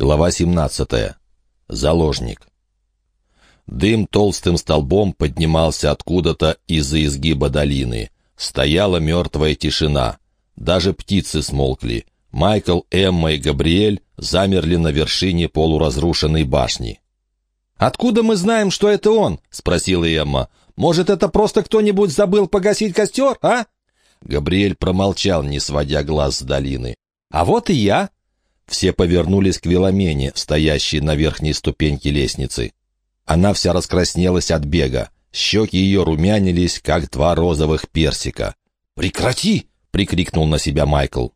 Глава 17. Заложник. Дым толстым столбом поднимался откуда-то из-за изгиба долины. Стояла мертвая тишина. Даже птицы смолкли. Майкл, Эмма и Габриэль замерли на вершине полуразрушенной башни. «Откуда мы знаем, что это он?» — спросила Эмма. «Может, это просто кто-нибудь забыл погасить костер, а?» Габриэль промолчал, не сводя глаз с долины. «А вот и я», все повернулись к Веломене, стоящей на верхней ступеньке лестницы. Она вся раскраснелась от бега. Щеки ее румянились, как два розовых персика. «Прекрати!» — прикрикнул на себя Майкл.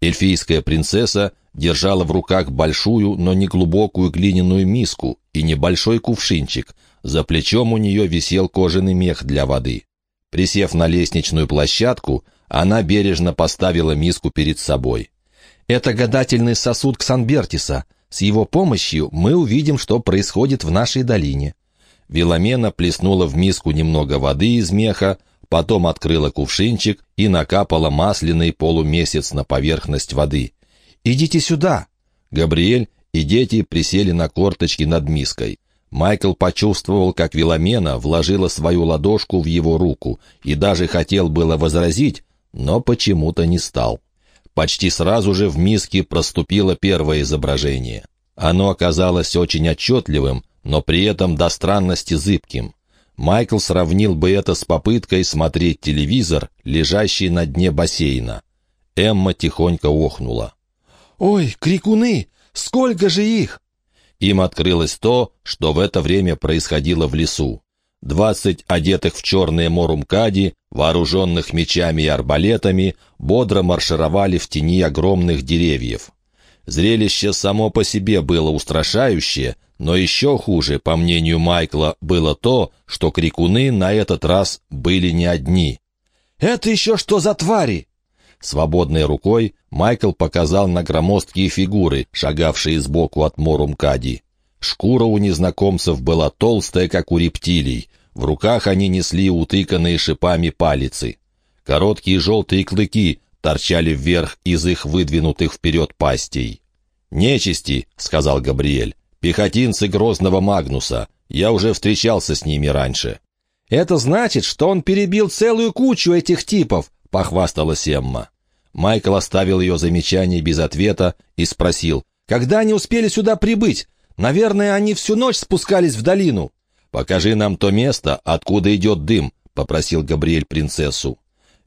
Эльфийская принцесса держала в руках большую, но не глубокую глиняную миску и небольшой кувшинчик. За плечом у нее висел кожаный мех для воды. Присев на лестничную площадку, она бережно поставила миску перед собой. Это гадательный сосуд Ксанбертиса. С его помощью мы увидим, что происходит в нашей долине». Веломена плеснула в миску немного воды из меха, потом открыла кувшинчик и накапала масляный полумесяц на поверхность воды. «Идите сюда!» Габриэль и дети присели на корточки над миской. Майкл почувствовал, как Веломена вложила свою ладошку в его руку и даже хотел было возразить, но почему-то не стал. Почти сразу же в миске проступило первое изображение. Оно оказалось очень отчетливым, но при этом до странности зыбким. Майкл сравнил бы это с попыткой смотреть телевизор, лежащий на дне бассейна. Эмма тихонько охнула. «Ой, крикуны! Сколько же их!» Им открылось то, что в это время происходило в лесу. Двадцать одетых в черные морумкади, вооруженных мечами и арбалетами, бодро маршировали в тени огромных деревьев. Зрелище само по себе было устрашающее, но еще хуже, по мнению Майкла, было то, что крикуны на этот раз были не одни. «Это еще что за твари?» Свободной рукой Майкл показал на громоздкие фигуры, шагавшие сбоку от Морумкади. Шкура у незнакомцев была толстая, как у рептилий. В руках они несли утыканные шипами палицы. Короткие желтые клыки торчали вверх из их выдвинутых вперед пастей. «Нечисти», — сказал Габриэль, — «пехотинцы Грозного Магнуса. Я уже встречался с ними раньше». «Это значит, что он перебил целую кучу этих типов», — похвасталась Эмма. Майкл оставил ее замечание без ответа и спросил, «Когда они успели сюда прибыть? Наверное, они всю ночь спускались в долину». «Покажи нам то место, откуда идет дым», — попросил Габриэль принцессу.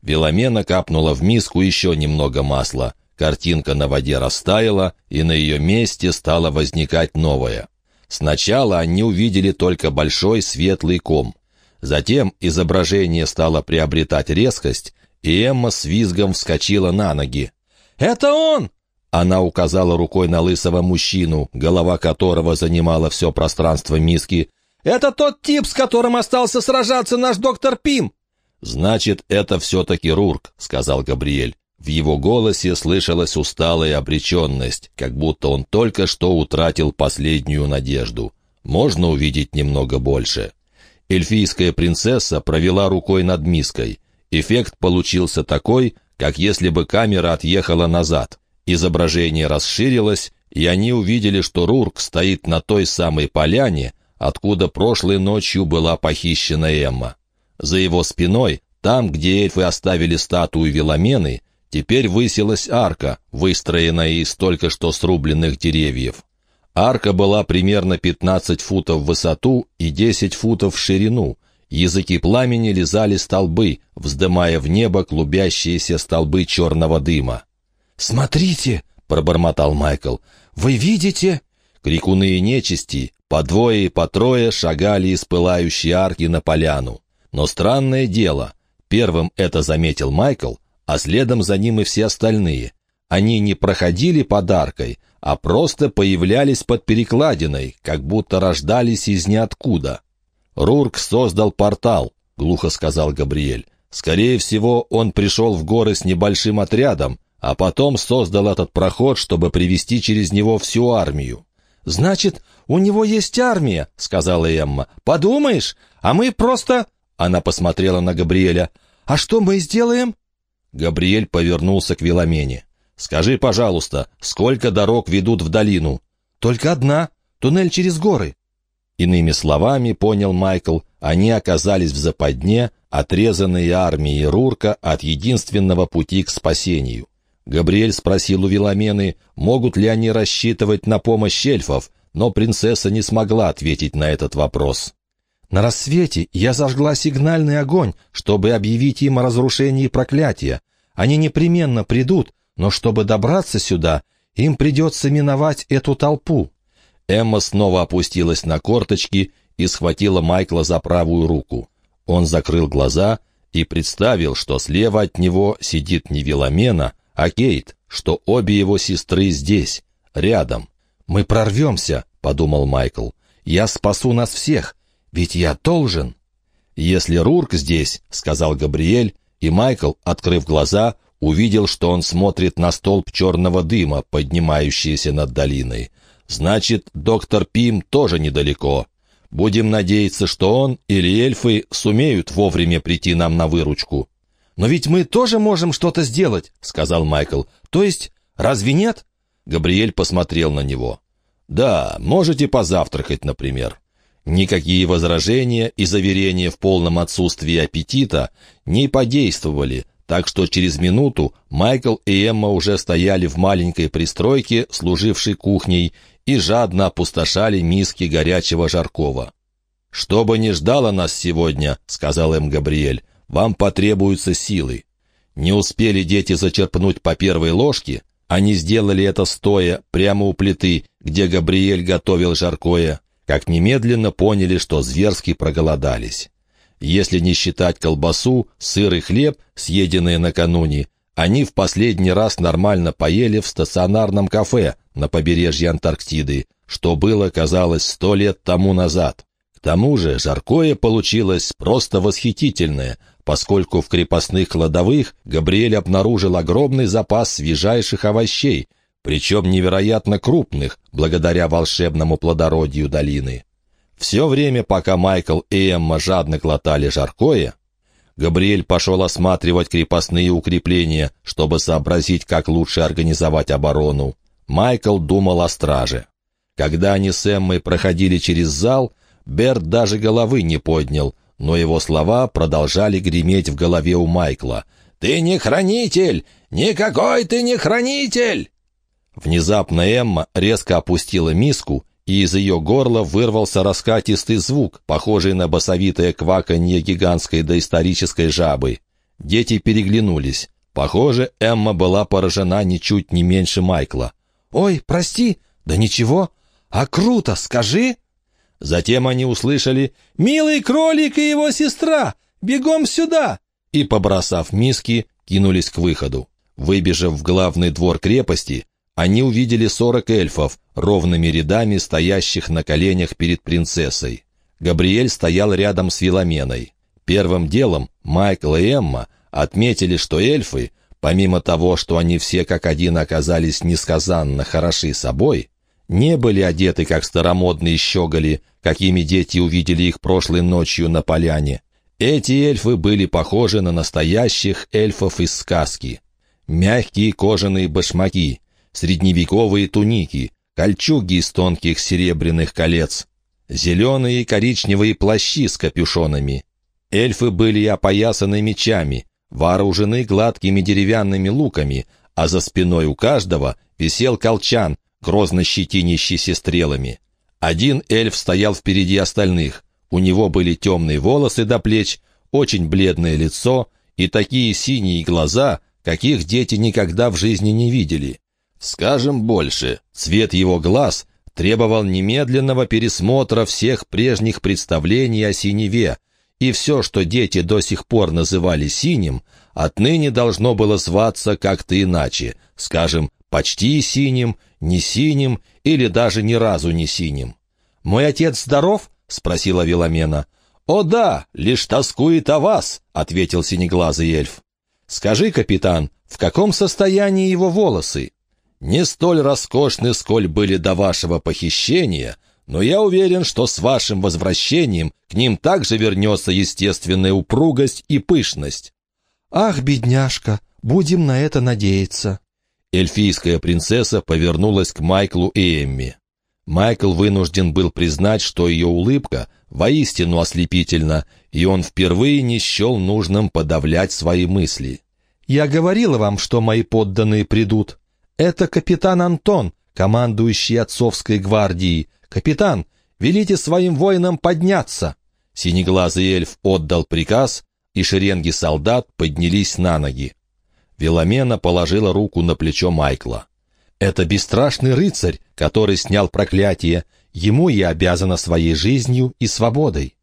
Веломена капнула в миску еще немного масла. Картинка на воде растаяла, и на ее месте стала возникать новая. Сначала они увидели только большой светлый ком. Затем изображение стало приобретать резкость, и Эмма с визгом вскочила на ноги. «Это он!» Она указала рукой на лысого мужчину, голова которого занимала все пространство миски. «Это тот тип, с которым остался сражаться наш доктор Пим!» «Значит, это все-таки Рурк», — сказал Габриэль. В его голосе слышалась усталая обреченность, как будто он только что утратил последнюю надежду. Можно увидеть немного больше. Эльфийская принцесса провела рукой над миской. Эффект получился такой, как если бы камера отъехала назад. Изображение расширилось, и они увидели, что Рурк стоит на той самой поляне, откуда прошлой ночью была похищена Эмма. За его спиной, там, где эльфы оставили статую Веломены, теперь высилась арка, выстроенная из только что срубленных деревьев. Арка была примерно 15 футов в высоту и 10 футов в ширину. Языки пламени лизали столбы, вздымая в небо клубящиеся столбы черного дыма. «Смотрите!» — пробормотал Майкл. «Вы видите?» Крикуны и нечисти по двое и по трое шагали из пылающей арки на поляну. Но странное дело, первым это заметил Майкл, а следом за ним и все остальные. Они не проходили под аркой, а просто появлялись под перекладиной, как будто рождались из ниоткуда. «Рурк создал портал», — глухо сказал Габриэль. «Скорее всего, он пришел в горы с небольшим отрядом, а потом создал этот проход, чтобы привести через него всю армию. «Значит, у него есть армия», — сказала Эмма. «Подумаешь, а мы просто...» Она посмотрела на Габриэля. «А что мы сделаем?» Габриэль повернулся к Веломене. «Скажи, пожалуйста, сколько дорог ведут в долину?» только одна. Туннель через горы». Иными словами, понял Майкл, они оказались в западне, отрезанные армией Рурка от единственного пути к спасению. Габриэль спросил у Виламены, могут ли они рассчитывать на помощь эльфов, но принцесса не смогла ответить на этот вопрос. «На рассвете я зажгла сигнальный огонь, чтобы объявить им о разрушении проклятия. Они непременно придут, но чтобы добраться сюда, им придется миновать эту толпу». Эмма снова опустилась на корточки и схватила Майкла за правую руку. Он закрыл глаза и представил, что слева от него сидит не Виламена, а Кейт, что обе его сестры здесь, рядом. «Мы прорвемся», — подумал Майкл. «Я спасу нас всех, ведь я должен». «Если Рурк здесь», — сказал Габриэль, и Майкл, открыв глаза, увидел, что он смотрит на столб черного дыма, поднимающийся над долиной. «Значит, доктор Пим тоже недалеко. Будем надеяться, что он или эльфы сумеют вовремя прийти нам на выручку». «Но ведь мы тоже можем что-то сделать», — сказал Майкл. «То есть, разве нет?» Габриэль посмотрел на него. «Да, можете позавтракать, например». Никакие возражения и заверения в полном отсутствии аппетита не подействовали, так что через минуту Майкл и Эмма уже стояли в маленькой пристройке, служившей кухней, и жадно опустошали миски горячего жаркого. «Что бы ни ждало нас сегодня», — сказал им Габриэль, вам потребуются силы. Не успели дети зачерпнуть по первой ложке, они сделали это стоя, прямо у плиты, где Габриэль готовил жаркое, как немедленно поняли, что зверски проголодались. Если не считать колбасу, сыр и хлеб, съеденные накануне, они в последний раз нормально поели в стационарном кафе на побережье Антарктиды, что было, казалось, сто лет тому назад. К тому же жаркое получилось просто восхитительное, поскольку в крепостных кладовых Габриэль обнаружил огромный запас свежайших овощей, причем невероятно крупных, благодаря волшебному плодородию долины. Все время, пока Майкл и Эмма жадно глотали жаркое, Габриэль пошел осматривать крепостные укрепления, чтобы сообразить, как лучше организовать оборону. Майкл думал о страже. Когда они с Эммой проходили через зал, Берт даже головы не поднял, но его слова продолжали греметь в голове у Майкла. «Ты не хранитель! Никакой ты не хранитель!» Внезапно Эмма резко опустила миску, и из ее горла вырвался раскатистый звук, похожий на басовитое кваканье гигантской доисторической жабы. Дети переглянулись. Похоже, Эмма была поражена ничуть не меньше Майкла. «Ой, прости, да ничего. А круто, скажи!» Затем они услышали «Милый кролик и его сестра! Бегом сюда!» и, побросав миски, кинулись к выходу. Выбежав в главный двор крепости, они увидели сорок эльфов, ровными рядами стоящих на коленях перед принцессой. Габриэль стоял рядом с Виламеной. Первым делом Майкл и Эмма отметили, что эльфы, помимо того, что они все как один оказались несказанно хороши собой, не были одеты, как старомодные щеголи, какими дети увидели их прошлой ночью на поляне. Эти эльфы были похожи на настоящих эльфов из сказки. Мягкие кожаные башмаки, средневековые туники, кольчуги из тонких серебряных колец, зеленые и коричневые плащи с капюшонами. Эльфы были опоясаны мечами, вооружены гладкими деревянными луками, а за спиной у каждого висел колчан, грозно щетинящийся стрелами. Один эльф стоял впереди остальных. У него были темные волосы до плеч, очень бледное лицо и такие синие глаза, каких дети никогда в жизни не видели. Скажем больше, цвет его глаз требовал немедленного пересмотра всех прежних представлений о синеве, и все, что дети до сих пор называли синим, отныне должно было зваться как-то иначе, скажем, почти синим, не синим или даже ни разу не синим. «Мой отец здоров?» — спросила Виламена. «О да, лишь тоскует о вас», — ответил синеглазый эльф. «Скажи, капитан, в каком состоянии его волосы?» «Не столь роскошны, сколь были до вашего похищения», но я уверен, что с вашим возвращением к ним также вернется естественная упругость и пышность». «Ах, бедняжка, будем на это надеяться». Эльфийская принцесса повернулась к Майклу и Эмми. Майкл вынужден был признать, что ее улыбка воистину ослепительна, и он впервые не счел нужным подавлять свои мысли. «Я говорила вам, что мои подданные придут. Это капитан Антон, командующий отцовской гвардией. Капитан, велите своим воинам подняться!» Синеглазый эльф отдал приказ, и шеренги солдат поднялись на ноги. Веломена положила руку на плечо Майкла. «Это бесстрашный рыцарь, который снял проклятие. Ему я обязана своей жизнью и свободой».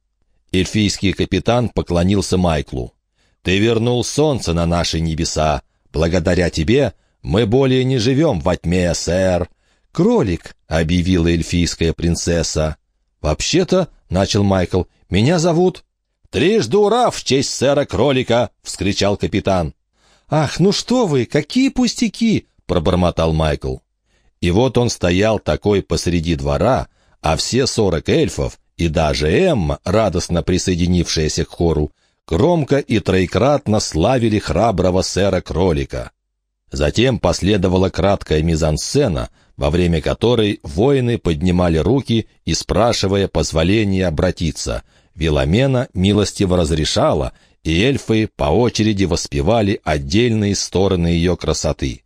Эльфийский капитан поклонился Майклу. «Ты вернул солнце на наши небеса. Благодаря тебе мы более не живем во тьме, сэр». «Кролик», — объявила эльфийская принцесса. «Вообще-то», — начал Майкл, — «меня зовут...» «Трижды ура в честь сэра Кролика!» — вскричал капитан. «Ах, ну что вы, какие пустяки!» — пробормотал Майкл. И вот он стоял такой посреди двора, а все сорок эльфов и даже Эмма, радостно присоединившаяся к хору, громко и троекратно славили храброго сэра Кролика. Затем последовала краткая мизансцена, во время которой воины поднимали руки и, спрашивая позволения обратиться, Виломена милостиво разрешала, и эльфы по очереди воспевали отдельные стороны ее красоты.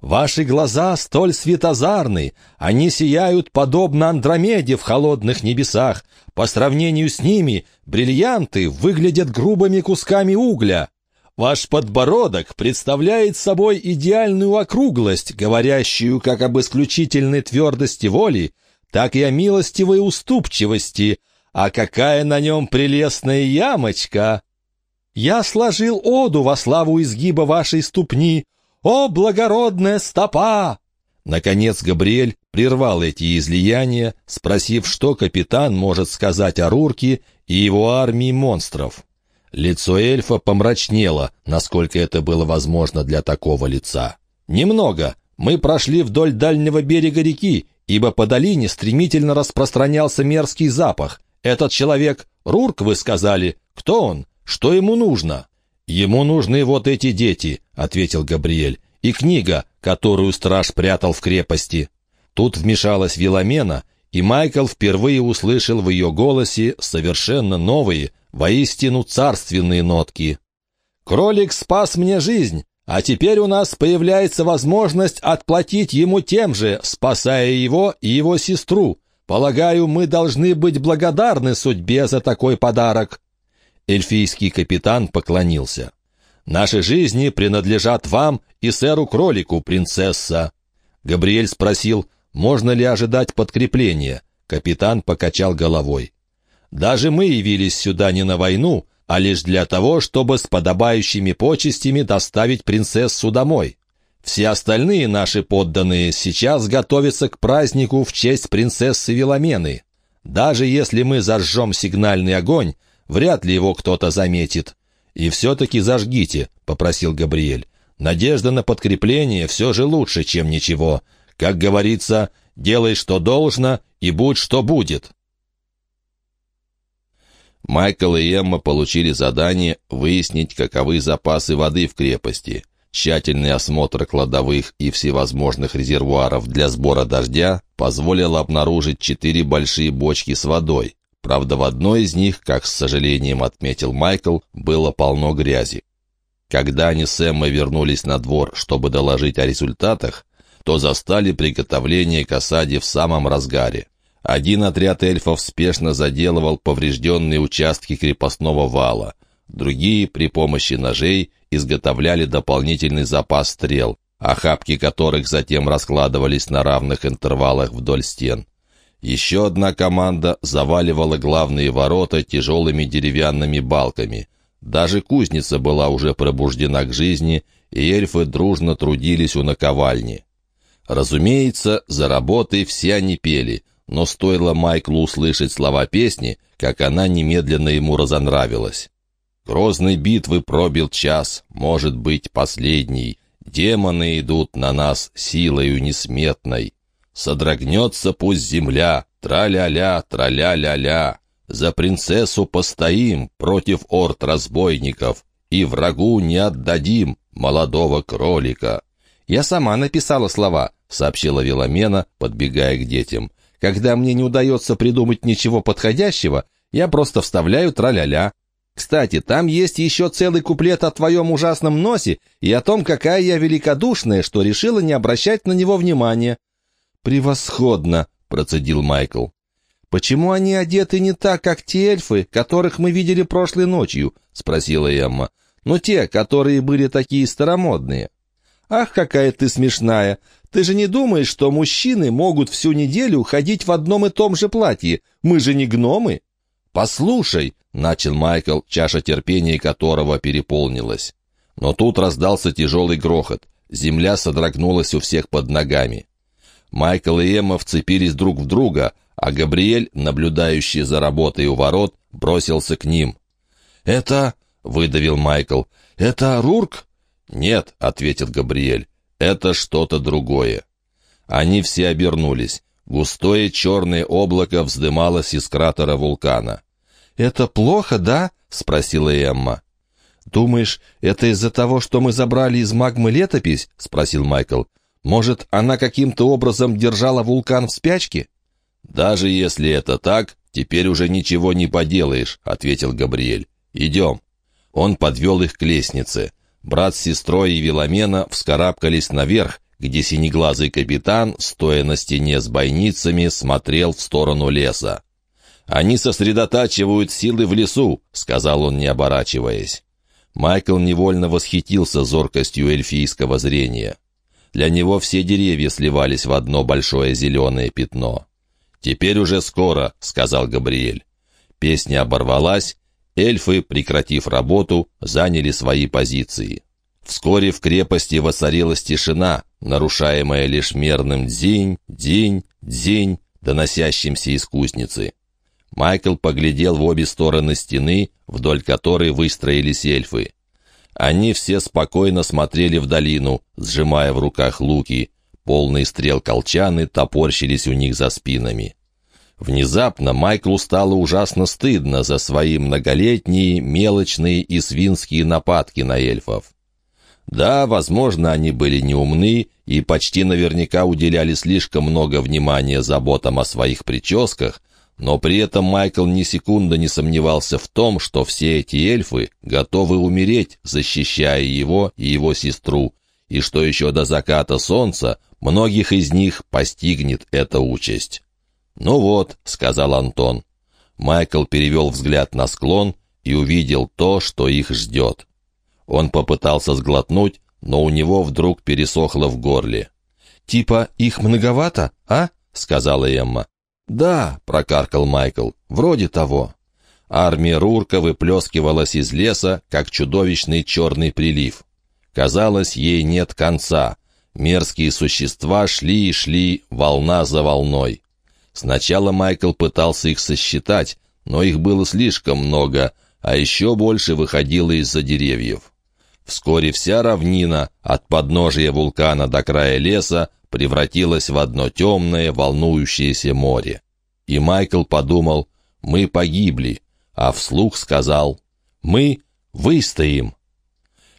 Ваши глаза столь светозарны, они сияют подобно Андромеде в холодных небесах. По сравнению с ними бриллианты выглядят грубыми кусками угля. Ваш подбородок представляет собой идеальную округлость, говорящую как об исключительной твердости воли, так и о милостивой уступчивости. А какая на нем прелестная ямочка! Я сложил оду во славу изгиба вашей ступни, «О, благородная стопа!» Наконец Габриэль прервал эти излияния, спросив, что капитан может сказать о Рурке и его армии монстров. Лицо эльфа помрачнело, насколько это было возможно для такого лица. «Немного. Мы прошли вдоль дальнего берега реки, ибо по долине стремительно распространялся мерзкий запах. Этот человек, Рурк, вы сказали, кто он? Что ему нужно?» «Ему нужны вот эти дети», — ответил Габриэль, «и книга, которую страж прятал в крепости». Тут вмешалась Виломена, и Майкл впервые услышал в ее голосе совершенно новые, воистину царственные нотки. «Кролик спас мне жизнь, а теперь у нас появляется возможность отплатить ему тем же, спасая его и его сестру. Полагаю, мы должны быть благодарны судьбе за такой подарок». Эльфийский капитан поклонился. «Наши жизни принадлежат вам и сэру Кролику, принцесса». Габриэль спросил, можно ли ожидать подкрепления. Капитан покачал головой. «Даже мы явились сюда не на войну, а лишь для того, чтобы с подобающими почестями доставить принцессу домой. Все остальные наши подданные сейчас готовятся к празднику в честь принцессы Виломены. Даже если мы зажжем сигнальный огонь, Вряд ли его кто-то заметит. И все-таки зажгите», — попросил Габриэль. «Надежда на подкрепление все же лучше, чем ничего. Как говорится, делай, что должно, и будь, что будет». Майкл и Эмма получили задание выяснить, каковы запасы воды в крепости. Тщательный осмотр кладовых и всевозможных резервуаров для сбора дождя позволил обнаружить четыре большие бочки с водой. Правда, в одной из них, как с сожалением отметил Майкл, было полно грязи. Когда они с Эммой вернулись на двор, чтобы доложить о результатах, то застали приготовление к осаде в самом разгаре. Один отряд эльфов спешно заделывал поврежденные участки крепостного вала, другие при помощи ножей изготовляли дополнительный запас стрел, охапки которых затем раскладывались на равных интервалах вдоль стен. Еще одна команда заваливала главные ворота тяжелыми деревянными балками. Даже кузница была уже пробуждена к жизни, и эльфы дружно трудились у наковальни. Разумеется, за работой все они пели, но стоило Майклу услышать слова песни, как она немедленно ему разонравилась. Грозной битвы пробил час, может быть, последний. Демоны идут на нас силою несметной. Содрогнется пусть земля, тра-ля-ля, тра-ля-ля-ля. За принцессу постоим против орд разбойников, и врагу не отдадим молодого кролика. «Я сама написала слова», — сообщила Веломена, подбегая к детям. Когда мне не удается придумать ничего подходящего, я просто вставляю траля-ля. Кстати, там есть еще целый куплет о твоем ужасном носе и о том, какая я великодушная, что решила не обращать на него внимания». «Превосходно!» — процедил Майкл. «Почему они одеты не так, как те эльфы, которых мы видели прошлой ночью?» — спросила Эмма. «Ну, те, которые были такие старомодные». «Ах, какая ты смешная! Ты же не думаешь, что мужчины могут всю неделю ходить в одном и том же платье? Мы же не гномы!» «Послушай!» — начал Майкл, чаша терпения которого переполнилась. Но тут раздался тяжелый грохот. Земля содрогнулась у всех под ногами. Майкл и Эмма вцепились друг в друга, а Габриэль, наблюдающий за работой у ворот, бросился к ним. «Это...» — выдавил Майкл. «Это Рурк?» «Нет», — ответил Габриэль. «Это что-то другое». Они все обернулись. Густое черное облако вздымалось из кратера вулкана. «Это плохо, да?» — спросила Эмма. «Думаешь, это из-за того, что мы забрали из магмы летопись?» — спросил Майкл. «Может, она каким-то образом держала вулкан в спячке?» «Даже если это так, теперь уже ничего не поделаешь», — ответил Габриэль. «Идем». Он подвел их к лестнице. Брат с сестрой и Веломена вскарабкались наверх, где синеглазый капитан, стоя на стене с бойницами, смотрел в сторону леса. «Они сосредотачивают силы в лесу», — сказал он, не оборачиваясь. Майкл невольно восхитился зоркостью эльфийского зрения. Для него все деревья сливались в одно большое зеленое пятно. «Теперь уже скоро», — сказал Габриэль. Песня оборвалась, эльфы, прекратив работу, заняли свои позиции. Вскоре в крепости воцарилась тишина, нарушаемая лишь мерным «дзинь, дзинь, дзинь», доносящимся из кузницы. Майкл поглядел в обе стороны стены, вдоль которой выстроились эльфы. Они все спокойно смотрели в долину, сжимая в руках луки. Полные стрел колчаны топорщились у них за спинами. Внезапно Майклу стало ужасно стыдно за свои многолетние, мелочные и свинские нападки на эльфов. Да, возможно, они были неумны и почти наверняка уделяли слишком много внимания заботам о своих прическах, но при этом Майкл ни секунды не сомневался в том, что все эти эльфы готовы умереть, защищая его и его сестру, и что еще до заката солнца многих из них постигнет эта участь. «Ну вот», — сказал Антон. Майкл перевел взгляд на склон и увидел то, что их ждет. Он попытался сглотнуть, но у него вдруг пересохло в горле. «Типа их многовато, а?» — сказала Эмма. «Да», — прокаркал Майкл, — «вроде того». Армия Рурка выплескивалась из леса, как чудовищный черный прилив. Казалось, ей нет конца. Мерзкие существа шли и шли, волна за волной. Сначала Майкл пытался их сосчитать, но их было слишком много, а еще больше выходило из-за деревьев. Вскоре вся равнина, от подножия вулкана до края леса, превратилась в одно темное, волнующееся море. И Майкл подумал, мы погибли, а вслух сказал, мы выстоим.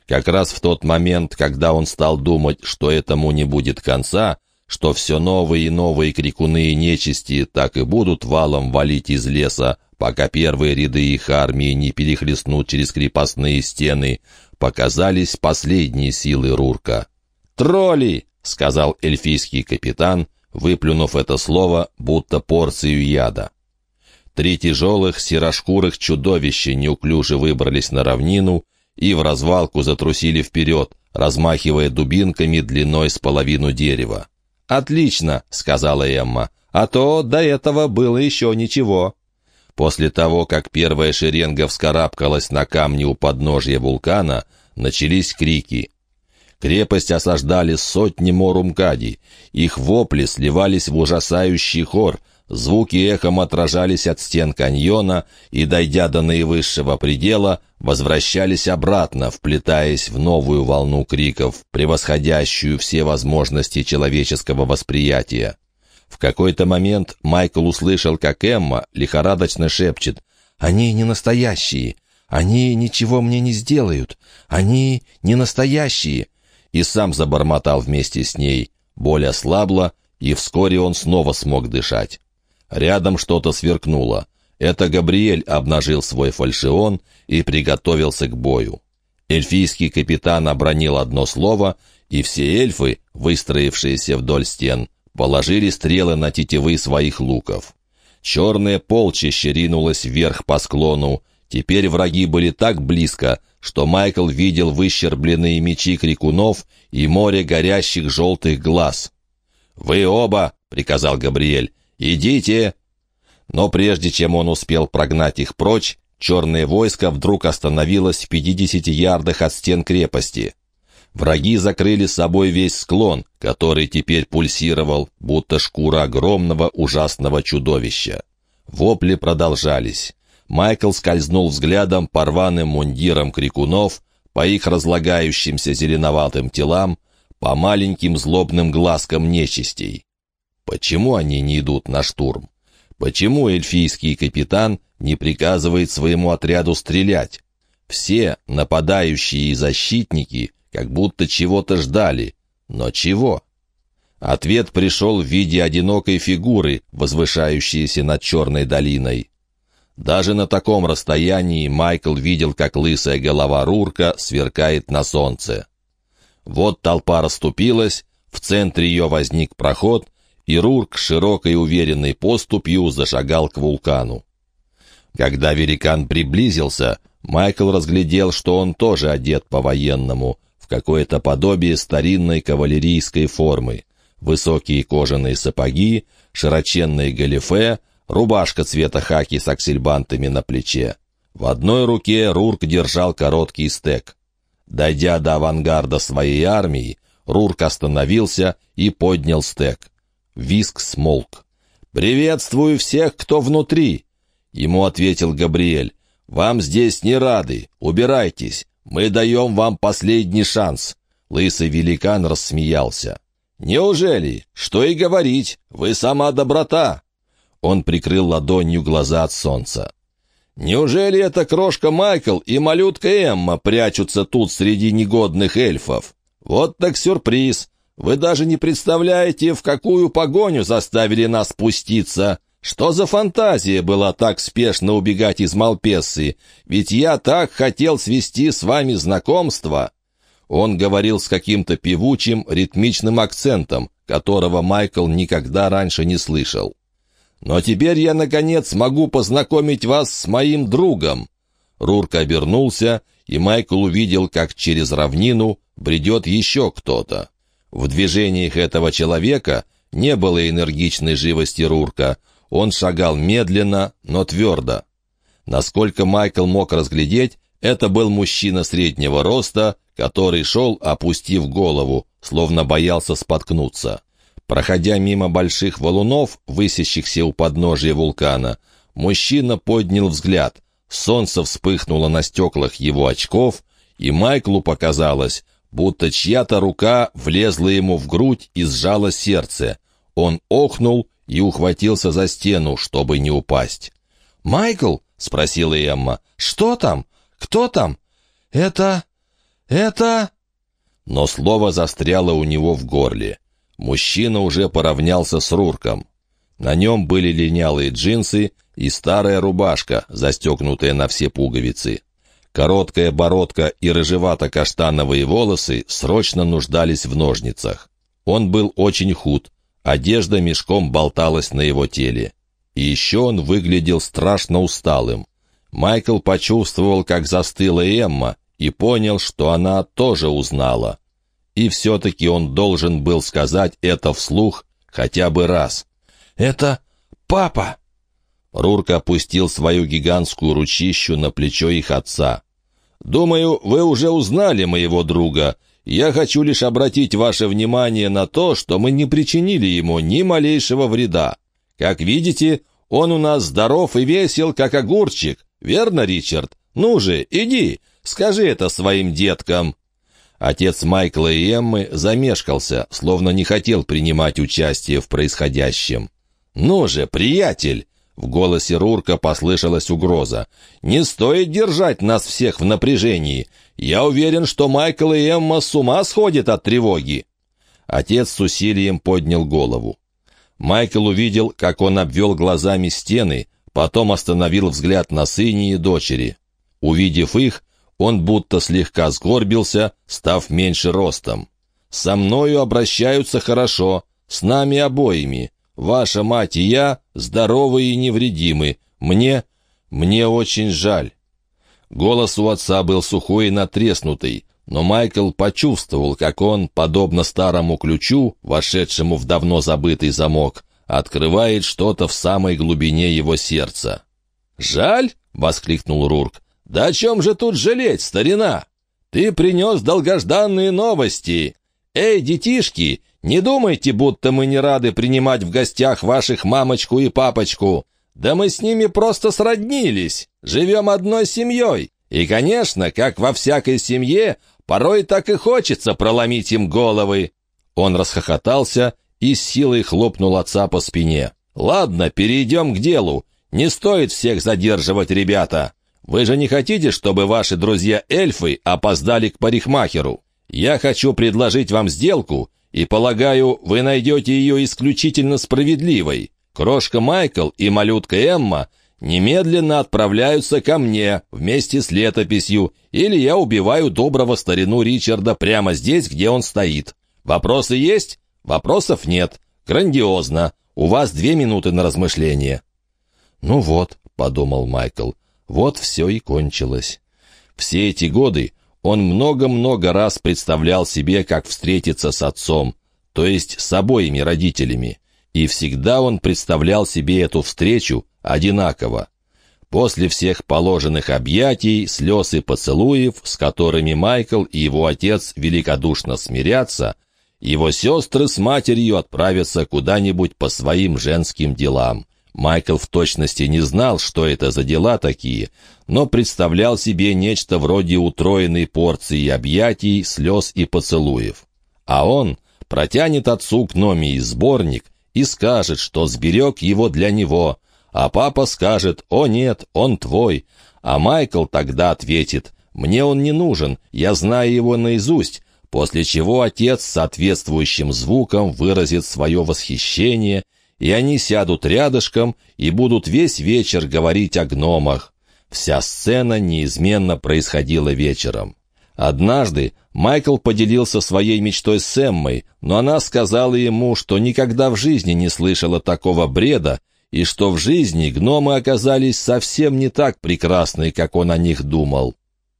Как раз в тот момент, когда он стал думать, что этому не будет конца, что все новые и новые крикуны и нечисти так и будут валом валить из леса, пока первые ряды их армии не перехлестнут через крепостные стены, показались последние силы Рурка. «Тролли!» — сказал эльфийский капитан, выплюнув это слово, будто порцию яда. Три тяжелых серошкурых чудовища неуклюже выбрались на равнину и в развалку затрусили вперед, размахивая дубинками длиной с половину дерева. «Отлично», — сказала Эмма, — «а то до этого было еще ничего». После того, как первая шеренга вскарабкалась на камни у подножья вулкана, начались крики. Крепость осаждали сотни морумкади. Их вопли сливались в ужасающий хор, звуки эхом отражались от стен каньона и, дойдя до наивысшего предела, возвращались обратно, вплетаясь в новую волну криков, превосходящую все возможности человеческого восприятия. В какой-то момент Майкл услышал, как Эмма лихорадочно шепчет «Они не настоящие! Они ничего мне не сделают! Они не настоящие!» И сам забормотал вместе с ней. Боль ослабла, и вскоре он снова смог дышать. Рядом что-то сверкнуло. Это Габриэль обнажил свой фальшион и приготовился к бою. Эльфийский капитан обронил одно слово, и все эльфы, выстроившиеся вдоль стен, положили стрелы на тетивы своих луков. Черное полчище ринулось вверх по склону. Теперь враги были так близко, что Майкл видел выщербленные мечи крикунов и море горящих желтых глаз. «Вы оба!» — приказал Габриэль. «Идите!» Но прежде чем он успел прогнать их прочь, черное войско вдруг остановилось в пятидесяти ярдах от стен крепости. Враги закрыли собой весь склон, который теперь пульсировал, будто шкура огромного ужасного чудовища. Вопли продолжались. Майкл скользнул взглядом по рваным мундирам крикунов, по их разлагающимся зеленоватым телам, по маленьким злобным глазкам нечистей. Почему они не идут на штурм? Почему эльфийский капитан не приказывает своему отряду стрелять? Все нападающие и защитники как будто чего-то ждали. Но чего? Ответ пришел в виде одинокой фигуры, возвышающейся над черной долиной. Даже на таком расстоянии Майкл видел, как лысая голова Рурка сверкает на солнце. Вот толпа расступилась, в центре ее возник проход, и Рурк широкой уверенной поступью зашагал к вулкану. Когда великан приблизился, Майкл разглядел, что он тоже одет по-военному, в какое-то подобие старинной кавалерийской формы. Высокие кожаные сапоги, широченные галифе, рубашка цвета хаки с аксельбантами на плече. В одной руке Рурк держал короткий стек. Дойдя до авангарда своей армии, Рурк остановился и поднял стек. Виск смолк. «Приветствую всех, кто внутри!» Ему ответил Габриэль. «Вам здесь не рады. Убирайтесь. «Мы даем вам последний шанс!» Лысый великан рассмеялся. «Неужели? Что и говорить, вы сама доброта!» Он прикрыл ладонью глаза от солнца. «Неужели это крошка Майкл и малютка Эмма прячутся тут среди негодных эльфов? Вот так сюрприз! Вы даже не представляете, в какую погоню заставили нас спуститься!» Что за фантазия была так спешно убегать из Малпессы? Ведь я так хотел свести с вами знакомство!» Он говорил с каким-то певучим, ритмичным акцентом, которого Майкл никогда раньше не слышал. «Но теперь я, наконец, могу познакомить вас с моим другом!» Рурк обернулся, и Майкл увидел, как через равнину бредет еще кто-то. В движениях этого человека не было энергичной живости Рурка — он шагал медленно, но твердо. Насколько Майкл мог разглядеть, это был мужчина среднего роста, который шел, опустив голову, словно боялся споткнуться. Проходя мимо больших валунов, высящихся у подножия вулкана, мужчина поднял взгляд. Солнце вспыхнуло на стеклах его очков, и Майклу показалось, будто чья-то рука влезла ему в грудь и сжала сердце. Он охнул и ухватился за стену, чтобы не упасть. «Майкл?» — спросила Эмма. «Что там? Кто там? Это... это...» Но слово застряло у него в горле. Мужчина уже поравнялся с Рурком. На нем были линялые джинсы и старая рубашка, застегнутая на все пуговицы. Короткая бородка и рыжевато-каштановые волосы срочно нуждались в ножницах. Он был очень худ, Одежда мешком болталась на его теле. И еще он выглядел страшно усталым. Майкл почувствовал, как застыла Эмма, и понял, что она тоже узнала. И все-таки он должен был сказать это вслух хотя бы раз. «Это папа!» Рурк опустил свою гигантскую ручищу на плечо их отца. «Думаю, вы уже узнали моего друга. Я хочу лишь обратить ваше внимание на то, что мы не причинили ему ни малейшего вреда. Как видите, он у нас здоров и весел, как огурчик. Верно, Ричард? Ну же, иди, скажи это своим деткам». Отец Майкла и Эммы замешкался, словно не хотел принимать участие в происходящем. «Ну же, приятель!» В голосе Рурка послышалась угроза. «Не стоит держать нас всех в напряжении. Я уверен, что Майкл и Эмма с ума сходят от тревоги». Отец с усилием поднял голову. Майкл увидел, как он обвел глазами стены, потом остановил взгляд на сыне и дочери. Увидев их, он будто слегка сгорбился, став меньше ростом. «Со мною обращаются хорошо, с нами обоими. Ваша мать и я здоровы и невредимы. Мне... мне очень жаль». Голос у отца был сухой и натреснутый, но Майкл почувствовал, как он, подобно старому ключу, вошедшему в давно забытый замок, открывает что-то в самой глубине его сердца. «Жаль?» — воскликнул Рурк. «Да о чем же тут жалеть, старина? Ты принес долгожданные новости. Эй, детишки, не думайте, будто мы не рады принимать в гостях ваших мамочку и папочку. Да мы с ними просто сроднились, живем одной семьей. И, конечно, как во всякой семье, порой так и хочется проломить им головы». Он расхохотался и с силой хлопнул отца по спине. «Ладно, перейдем к делу. Не стоит всех задерживать, ребята. Вы же не хотите, чтобы ваши друзья-эльфы опоздали к парикмахеру? Я хочу предложить вам сделку, и, полагаю, вы найдете ее исключительно справедливой. Крошка Майкл и малютка Эмма немедленно отправляются ко мне вместе с летописью, или я убиваю доброго старину Ричарда прямо здесь, где он стоит. Вопросы есть? Вопросов нет. Грандиозно. У вас две минуты на размышление. «Ну вот», — подумал Майкл, — вот все и кончилось. Все эти годы он много-много раз представлял себе, как встретиться с отцом, то есть с обоими родителями, и всегда он представлял себе эту встречу одинаково. После всех положенных объятий, слез и поцелуев, с которыми Майкл и его отец великодушно смирятся, его сестры с матерью отправятся куда-нибудь по своим женским делам. Майкл в точности не знал, что это за дела такие, но представлял себе нечто вроде утроенной порции объятий, слез и поцелуев. А он протянет отцу к Номии сборник и скажет, что сберег его для него, а папа скажет «О нет, он твой», а Майкл тогда ответит «Мне он не нужен, я знаю его наизусть», после чего отец соответствующим звуком выразит свое восхищение и они сядут рядышком и будут весь вечер говорить о гномах. Вся сцена неизменно происходила вечером. Однажды Майкл поделился своей мечтой с Эммой, но она сказала ему, что никогда в жизни не слышала такого бреда, и что в жизни гномы оказались совсем не так прекрасны, как он о них думал.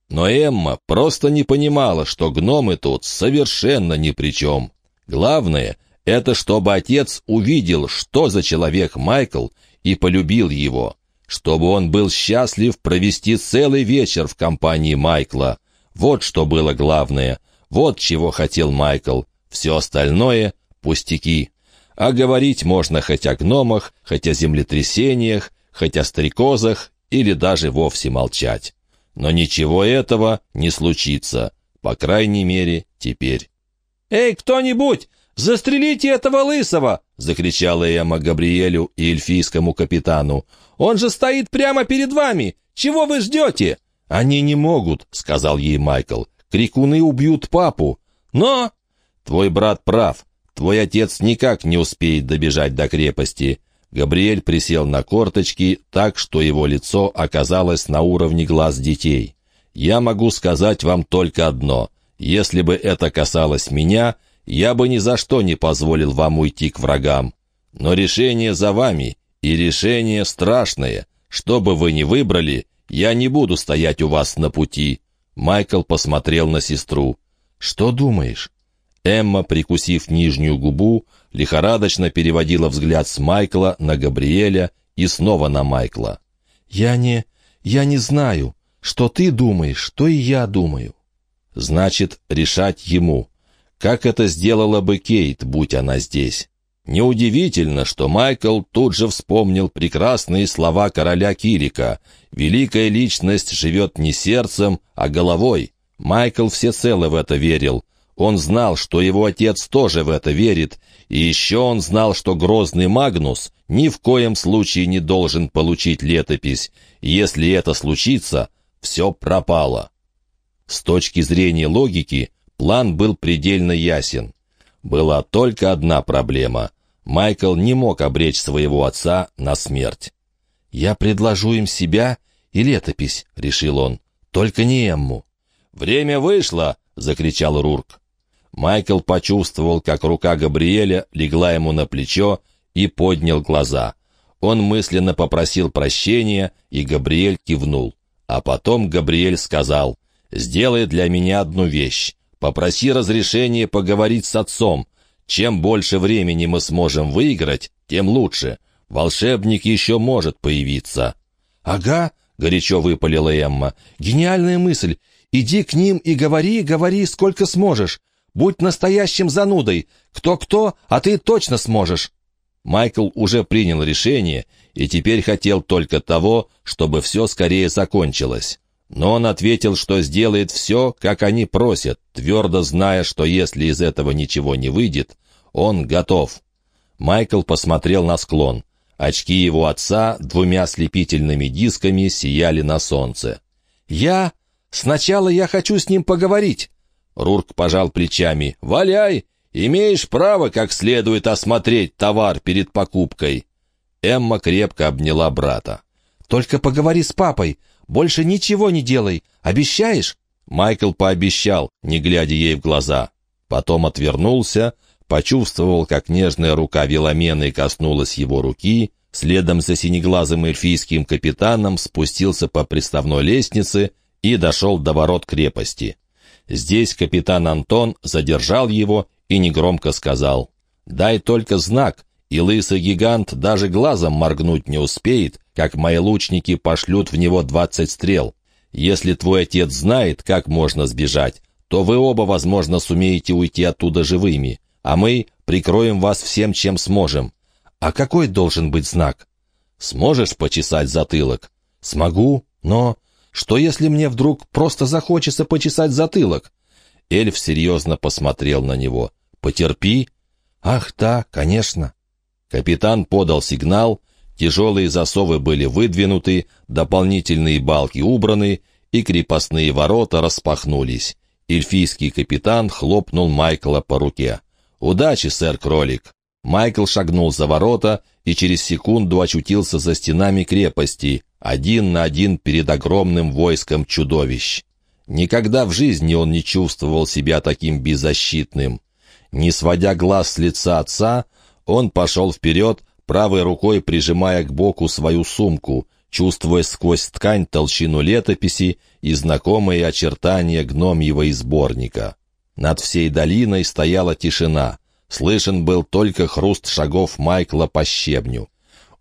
Но Эмма просто не понимала, что гномы тут совершенно ни при чем. Главное, это чтобы отец увидел, что за человек Майкл, и полюбил его. Чтобы он был счастлив провести целый вечер в компании Майкла. Вот что было главное. Вот чего хотел Майкл. Все остальное — пустяки. А говорить можно хоть о гномах, хоть о землетрясениях, хоть о стрекозах или даже вовсе молчать. Но ничего этого не случится, по крайней мере, теперь. «Эй, кто-нибудь! «Застрелите этого лысого!» — закричала Эмма Габриэлю и эльфийскому капитану. «Он же стоит прямо перед вами! Чего вы ждете?» «Они не могут», — сказал ей Майкл. «Крикуны убьют папу». «Но...» «Твой брат прав. Твой отец никак не успеет добежать до крепости». Габриэль присел на корточки так, что его лицо оказалось на уровне глаз детей. «Я могу сказать вам только одно. Если бы это касалось меня, я бы ни за что не позволил вам уйти к врагам. Но решение за вами, и решение страшное. Что бы вы ни выбрали, я не буду стоять у вас на пути». Майкл посмотрел на сестру. «Что думаешь?» Эмма, прикусив нижнюю губу, лихорадочно переводила взгляд с Майкла на Габриэля и снова на Майкла. «Я не... я не знаю. Что ты думаешь, то и я думаю». «Значит, решать ему. Как это сделала бы Кейт, будь она здесь? Неудивительно, что Майкл тут же вспомнил прекрасные слова короля Кирика. «Великая личность живет не сердцем, а головой». Майкл всецело в это верил. Он знал, что его отец тоже в это верит, и еще он знал, что грозный Магнус ни в коем случае не должен получить летопись. Если это случится, все пропало. С точки зрения логики, План был предельно ясен. Была только одна проблема. Майкл не мог обречь своего отца на смерть. «Я предложу им себя и летопись», — решил он. «Только не Эмму». «Время вышло!» — закричал Рурк. Майкл почувствовал, как рука Габриэля легла ему на плечо и поднял глаза. Он мысленно попросил прощения, и Габриэль кивнул. А потом Габриэль сказал, «Сделай для меня одну вещь. Попроси разрешения поговорить с отцом. Чем больше времени мы сможем выиграть, тем лучше. Волшебник еще может появиться». «Ага», — горячо выпалила Эмма, — «гениальная мысль. Иди к ним и говори, говори, сколько сможешь. Будь настоящим занудой. Кто-кто, а ты точно сможешь». Майкл уже принял решение и теперь хотел только того, чтобы все скорее закончилось. Но он ответил, что сделает все, как они просят, твердо зная, что если из этого ничего не выйдет, он готов. Майкл посмотрел на склон. Очки его отца двумя ослепительными дисками сияли на солнце. «Я? Сначала я хочу с ним поговорить!» Рурк пожал плечами. «Валяй! Имеешь право как следует осмотреть товар перед покупкой». Эмма крепко обняла брата. «Только поговори с папой. Больше ничего не делай. Обещаешь?» Майкл пообещал, не глядя ей в глаза. Потом отвернулся, почувствовал, как нежная рука Веломены коснулась его руки, следом за синеглазым эльфийским капитаном спустился по приставной лестнице и дошел до ворот крепости. Здесь капитан Антон задержал его и негромко сказал «Дай только знак, и лысый гигант даже глазом моргнуть не успеет, как мои лучники пошлют в него двадцать стрел. Если твой отец знает, как можно сбежать, то вы оба, возможно, сумеете уйти оттуда живыми, а мы прикроем вас всем, чем сможем. А какой должен быть знак? Сможешь почесать затылок? Смогу, но... Что если мне вдруг просто захочется почесать затылок? Эльф серьезно посмотрел на него. «Потерпи». «Ах, да, конечно». Капитан подал сигнал, тяжелые засовы были выдвинуты, дополнительные балки убраны, и крепостные ворота распахнулись. Эльфийский капитан хлопнул Майкла по руке. «Удачи, сэр Кролик!» Майкл шагнул за ворота и через секунду очутился за стенами крепости, один на один перед огромным войском чудовищ. Никогда в жизни он не чувствовал себя таким беззащитным. Не сводя глаз с лица отца, он пошел вперед, правой рукой прижимая к боку свою сумку, чувствуя сквозь ткань толщину летописи и знакомые очертания гномьего изборника. Над всей долиной стояла тишина. Слышен был только хруст шагов Майкла по щебню.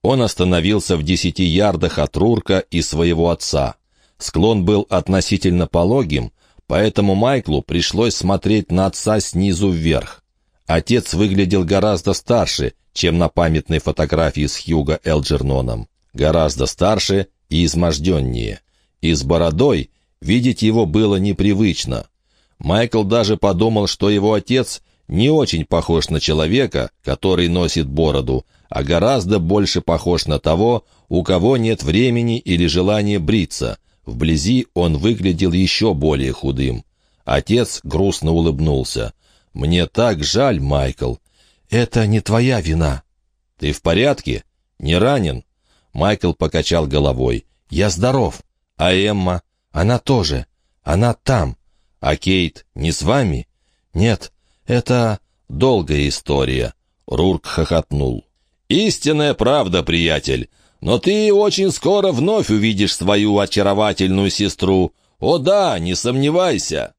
Он остановился в десяти ярдах от Рурка и своего отца. Склон был относительно пологим, поэтому Майклу пришлось смотреть на отца снизу вверх. Отец выглядел гораздо старше, чем на памятной фотографии с Хьюго Элджерноном. Гораздо старше и изможденнее. И с бородой видеть его было непривычно. Майкл даже подумал, что его отец не очень похож на человека, который носит бороду, а гораздо больше похож на того, у кого нет времени или желания бриться, Вблизи он выглядел еще более худым. Отец грустно улыбнулся. «Мне так жаль, Майкл. Это не твоя вина». «Ты в порядке? Не ранен?» Майкл покачал головой. «Я здоров. А Эмма? Она тоже. Она там. А Кейт не с вами?» «Нет, это долгая история». Рурк хохотнул. «Истинная правда, приятель. Но ты очень скоро вновь увидишь свою очаровательную сестру. О да, не сомневайся!»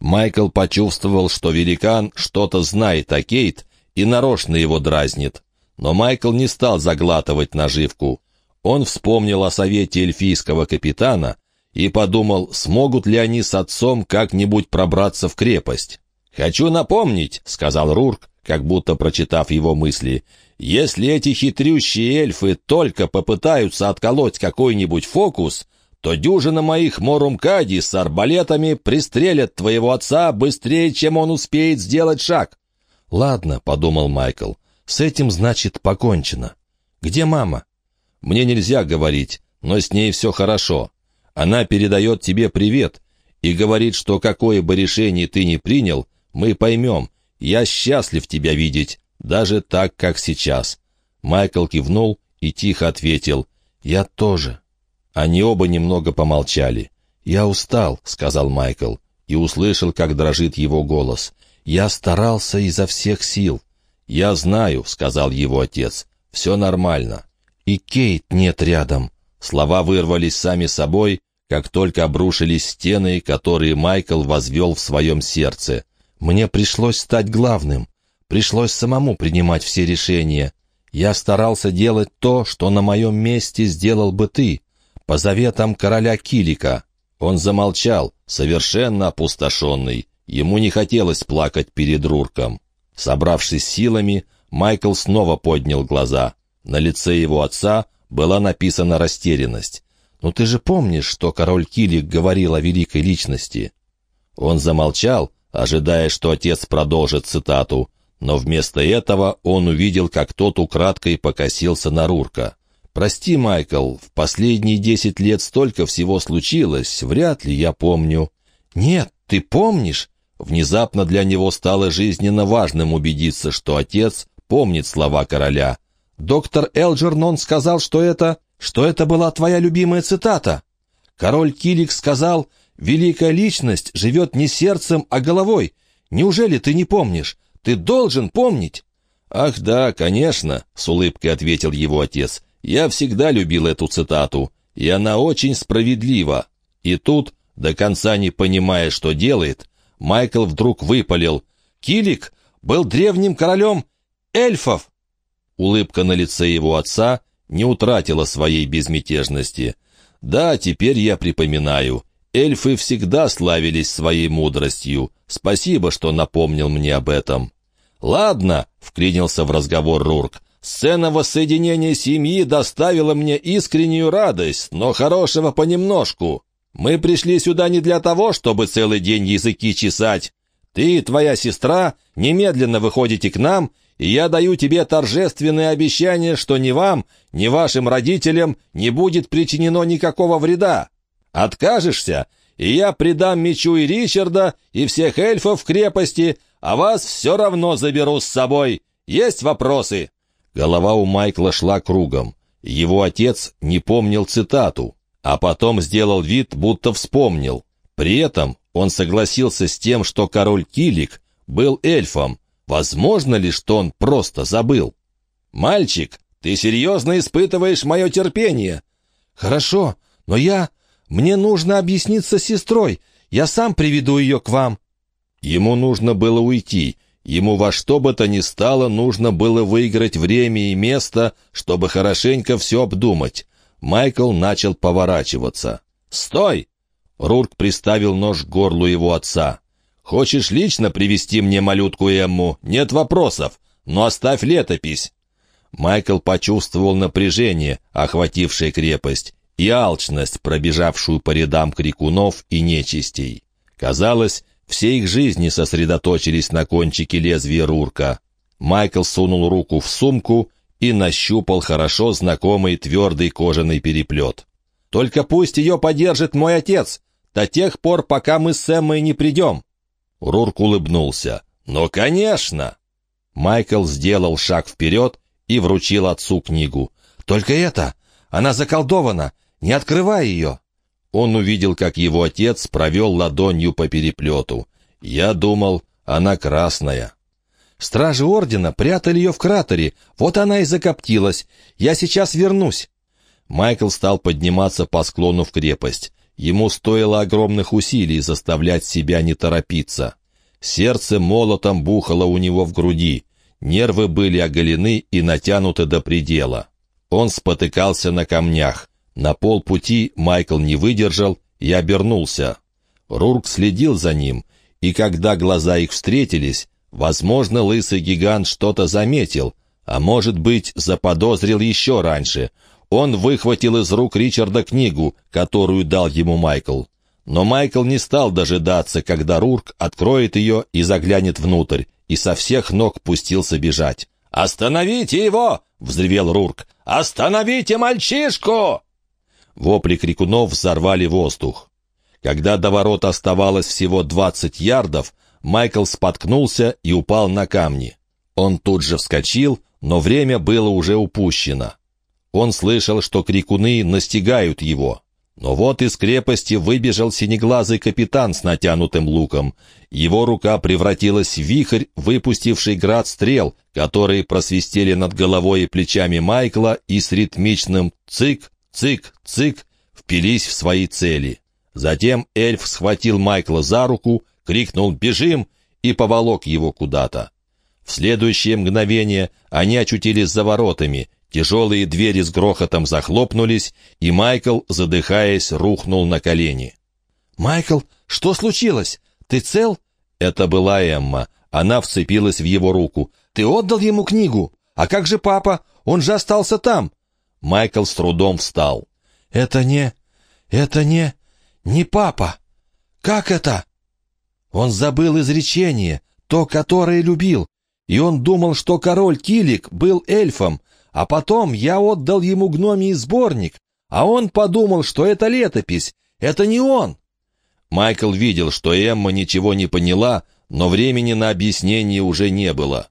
Майкл почувствовал, что великан что-то знает о Кейт и нарочно его дразнит. Но Майкл не стал заглатывать наживку. Он вспомнил о совете эльфийского капитана и подумал, смогут ли они с отцом как-нибудь пробраться в крепость. «Хочу напомнить», — сказал Рурк, как будто прочитав его мысли, «если эти хитрющие эльфы только попытаются отколоть какой-нибудь фокус, то дюжина моих морумкади с арбалетами пристрелят твоего отца быстрее, чем он успеет сделать шаг». «Ладно», — подумал Майкл, — «с этим, значит, покончено. Где мама?» «Мне нельзя говорить, но с ней все хорошо. Она передает тебе привет и говорит, что какое бы решение ты ни принял, мы поймем, я счастлив тебя видеть, даже так, как сейчас. Майкл кивнул и тихо ответил «Я тоже». Они оба немного помолчали. «Я устал», — сказал Майкл, и услышал, как дрожит его голос. «Я старался изо всех сил». «Я знаю», — сказал его отец, — «все нормально». «И Кейт нет рядом». Слова вырвались сами собой, как только обрушились стены, которые Майкл возвел в своем сердце. «Мне пришлось стать главным. Пришлось самому принимать все решения. Я старался делать то, что на моем месте сделал бы ты, по заветам короля Килика». Он замолчал, совершенно опустошенный. Ему не хотелось плакать перед Рурком. Собравшись силами, Майкл снова поднял глаза. На лице его отца была написана растерянность. «Ну ты же помнишь, что король Килик говорил о великой личности?» Он замолчал, ожидая, что отец продолжит цитату, но вместо этого он увидел, как тот украдкой покосился на Рурка. «Прости, Майкл, в последние десять лет столько всего случилось, вряд ли я помню». «Нет, ты помнишь?» Внезапно для него стало жизненно важным убедиться, что отец помнит слова короля. «Доктор Элджернон сказал, что это... что это была твоя любимая цитата. Король Килик сказал, «Великая личность живет не сердцем, а головой. Неужели ты не помнишь? Ты должен помнить!» «Ах да, конечно», — с улыбкой ответил его отец. «Я всегда любил эту цитату, и она очень справедлива». И тут, до конца не понимая, что делает, Майкл вдруг выпалил. «Килик был древним королем эльфов!» Улыбка на лице его отца не утратила своей безмятежности. «Да, теперь я припоминаю. Эльфы всегда славились своей мудростью. Спасибо, что напомнил мне об этом». «Ладно», — вклинился в разговор Рурк, «сцена воссоединения семьи доставила мне искреннюю радость, но хорошего понемножку. Мы пришли сюда не для того, чтобы целый день языки чесать. Ты и твоя сестра немедленно выходите к нам, и я даю тебе торжественное обещание, что ни вам, ни вашим родителям не будет причинено никакого вреда. Откажешься, и я предам мечу и Ричарда, и всех эльфов в крепости, а вас все равно заберу с собой. Есть вопросы?» Голова у Майкла шла кругом. Его отец не помнил цитату, а потом сделал вид, будто вспомнил. При этом он согласился с тем, что король Килик был эльфом. Возможно ли, что он просто забыл? «Мальчик, ты серьезно испытываешь мое терпение?» «Хорошо, но я... Мне нужно объясниться с сестрой. Я сам приведу ее к вам». Ему нужно было уйти. Ему во что бы то ни стало нужно было выиграть время и место, чтобы хорошенько все обдумать. Майкл начал поворачиваться. «Стой!» Рурк приставил нож к горлу его отца. «Хочешь лично привести мне малютку Эмму? Нет вопросов, но оставь летопись». Майкл почувствовал напряжение, охватившее крепость, и алчность, пробежавшую по рядам крикунов и нечистей. Казалось, все их жизни сосредоточились на кончике лезвия Рурка. Майкл сунул руку в сумку и нащупал хорошо знакомый твердый кожаный переплет. «Только пусть ее подержит мой отец, до тех пор, пока мы с Эммой не придем». Рурк улыбнулся. «Ну, конечно!» Майкл сделал шаг вперед и вручил отцу книгу. «Только это! Она заколдована! Не открывай ее!» Он увидел, как его отец провел ладонью по переплету. «Я думал, она красная». Стражи Ордена прятали ее в кратере. Вот она и закоптилась. Я сейчас вернусь». Майкл стал подниматься по склону в крепость. Ему стоило огромных усилий заставлять себя не торопиться. Сердце молотом бухало у него в груди. Нервы были оголены и натянуты до предела. Он спотыкался на камнях. На полпути Майкл не выдержал и обернулся. Рурк следил за ним, и когда глаза их встретились, Возможно, лысый гигант что-то заметил, а может быть, заподозрил еще раньше. Он выхватил из рук Ричарда книгу, которую дал ему Майкл. Но Майкл не стал дожидаться, когда Рурк откроет ее и заглянет внутрь, и со всех ног пустился бежать. «Остановите его!» — взревел Рурк. «Остановите мальчишку!» Вопли крикунов взорвали воздух. Когда до ворот оставалось всего двадцать ярдов, Майкл споткнулся и упал на камни. Он тут же вскочил, но время было уже упущено. Он слышал, что крикуны настигают его. Но вот из крепости выбежал синеглазый капитан с натянутым луком. Его рука превратилась в вихрь, выпустивший град стрел, которые просвистели над головой и плечами Майкла и с ритмичным «цик, цик, цик» впились в свои цели. Затем эльф схватил Майкла за руку, крикнул «Бежим!» и поволок его куда-то. В следующее мгновение они очутились за воротами, Тяжелые двери с грохотом захлопнулись, и Майкл, задыхаясь, рухнул на колени. «Майкл, что случилось? Ты цел?» Это была Эмма. Она вцепилась в его руку. «Ты отдал ему книгу? А как же папа? Он же остался там!» Майкл с трудом встал. «Это не... это не... не папа. Как это?» Он забыл изречение, то, которое любил, и он думал, что король Килик был эльфом, а потом я отдал ему гномий сборник, а он подумал, что это летопись. Это не он. Майкл видел, что Эмма ничего не поняла, но времени на объяснение уже не было.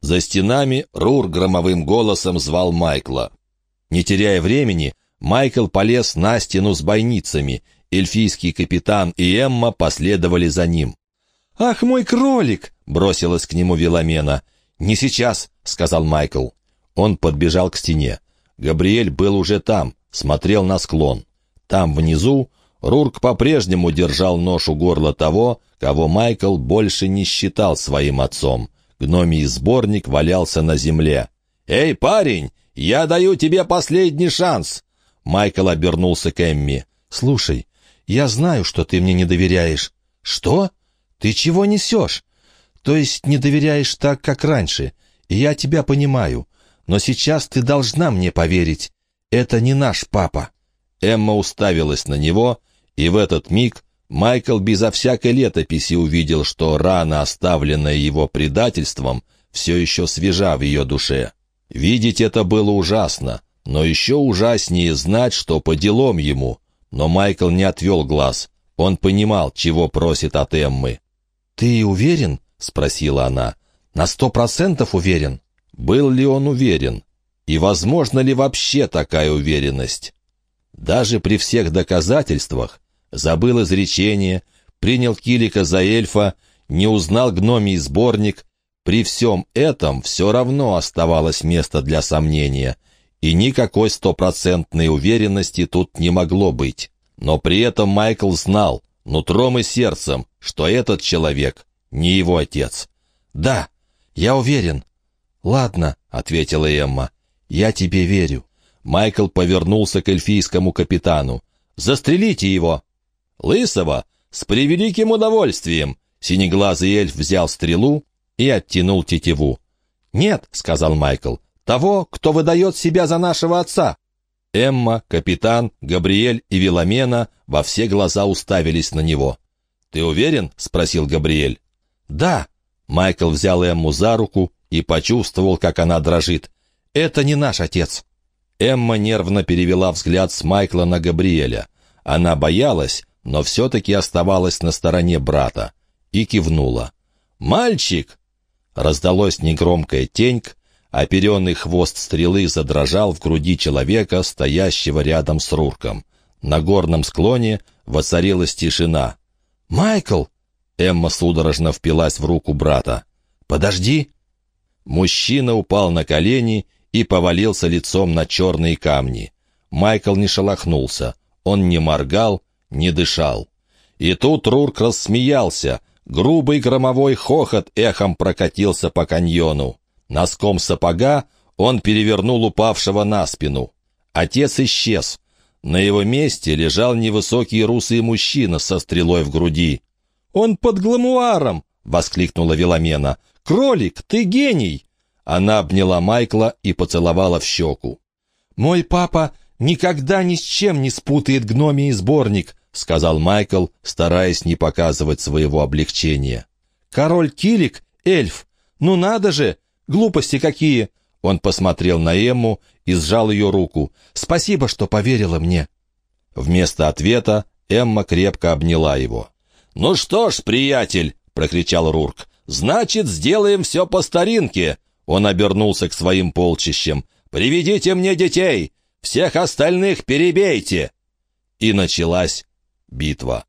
За стенами Рур громовым голосом звал Майкла. Не теряя времени, Майкл полез на стену с бойницами. Эльфийский капитан и Эмма последовали за ним. «Ах, мой кролик!» — бросилась к нему Веломена. «Не сейчас», — сказал Майкл. Он подбежал к стене. Габриэль был уже там, смотрел на склон. Там внизу Рурк по-прежнему держал нож у горла того, кого Майкл больше не считал своим отцом. Гномий сборник валялся на земле. «Эй, парень, я даю тебе последний шанс!» Майкл обернулся к Эмми. «Слушай, я знаю, что ты мне не доверяешь». «Что? Ты чего несешь?» «То есть не доверяешь так, как раньше. Я тебя понимаю. Но сейчас ты должна мне поверить. Это не наш папа». Эмма уставилась на него, и в этот миг Майкл безо всякой летописи увидел, что рана, оставленная его предательством, все еще свежа в ее душе. Видеть это было ужасно, но еще ужаснее знать, что по делам ему. Но Майкл не отвел глаз. Он понимал, чего просит от Эммы. «Ты уверен?» — спросила она. «На сто процентов уверен?» Был ли он уверен? И возможно ли вообще такая уверенность? Даже при всех доказательствах забыл изречение, принял Килика за эльфа, не узнал гномий сборник. При всем этом все равно оставалось место для сомнения, и никакой стопроцентной уверенности тут не могло быть. Но при этом Майкл знал, нутром и сердцем, что этот человек не его отец. «Да, я уверен», «Ладно», — ответила Эмма, — «я тебе верю». Майкл повернулся к эльфийскому капитану. «Застрелите его!» «Лысого? С превеликим удовольствием!» Синеглазый эльф взял стрелу и оттянул тетиву. «Нет», — сказал Майкл, — «того, кто выдает себя за нашего отца». Эмма, капитан, Габриэль и Виломена во все глаза уставились на него. «Ты уверен?» — спросил Габриэль. «Да». Майкл взял Эмму за руку и почувствовал, как она дрожит. «Это не наш отец». Эмма нервно перевела взгляд с Майкла на Габриэля. Она боялась, но все-таки оставалась на стороне брата. И кивнула. «Мальчик!» Раздалось негромкое теньк, оперенный хвост стрелы задрожал в груди человека, стоящего рядом с Рурком. На горном склоне воцарилась тишина. «Майкл!» Эмма судорожно впилась в руку брата. «Подожди!» Мужчина упал на колени и повалился лицом на черные камни. Майкл не шелохнулся. Он не моргал, не дышал. И тут Рурк рассмеялся. Грубый громовой хохот эхом прокатился по каньону. Носком сапога он перевернул упавшего на спину. Отец исчез. На его месте лежал невысокий русый мужчина со стрелой в груди. «Он под гламуаром!» — воскликнула Веломена. «Кролик, ты гений!» Она обняла Майкла и поцеловала в щеку. «Мой папа никогда ни с чем не спутает гномий сборник», — сказал Майкл, стараясь не показывать своего облегчения. «Король Килик — эльф. Ну надо же! Глупости какие!» Он посмотрел на Эмму и сжал ее руку. «Спасибо, что поверила мне». Вместо ответа Эмма крепко обняла его. «Ну что ж, приятель!» — прокричал Рурк. «Значит, сделаем все по старинке. Он обернулся к своим полчищам. «Приведите мне детей! Всех остальных перебейте!» И началась битва.